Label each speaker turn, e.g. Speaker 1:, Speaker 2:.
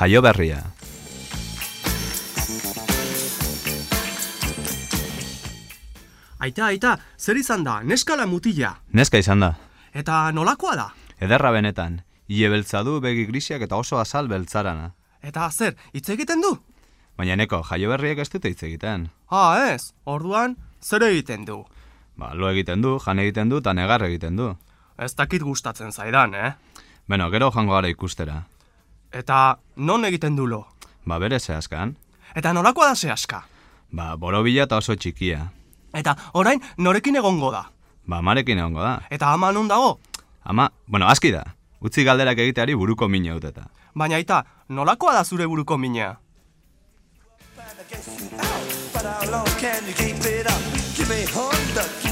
Speaker 1: Jaio berria.
Speaker 2: Aita, aita, zer izan da, neskala mutila.
Speaker 1: Neska izan da.
Speaker 2: Eta nolakoa da?
Speaker 1: Ederra benetan. Ile beltza du begi grisiak eta oso azal beltzarana.
Speaker 2: Eta zer, hitz egiten du?
Speaker 1: Baina neko, jaio berriek ez dute hitz egiten.
Speaker 2: Ah, ez, orduan, zer egiten du?
Speaker 1: Ba, lo egiten du, jan egiten du, eta negar egiten du.
Speaker 2: Ez dakit gustatzen zaidan, eh?
Speaker 1: Beno, gero jango gara ikustera.
Speaker 2: Eta non egiten du lo?
Speaker 1: Ba, bere zehazkan.
Speaker 2: Eta nolakoa da zehaska?
Speaker 1: Ba, borobila eta oso txikia.
Speaker 2: Eta orain norekin egongo da?
Speaker 1: Ba, amarekin egongo da.
Speaker 2: Eta ama non dago?
Speaker 1: Ama, bueno, aski da. Utzi galderak egiteari buruko mina uteta.
Speaker 2: Baina aita, nolakoa da zure buruko mina?
Speaker 3: But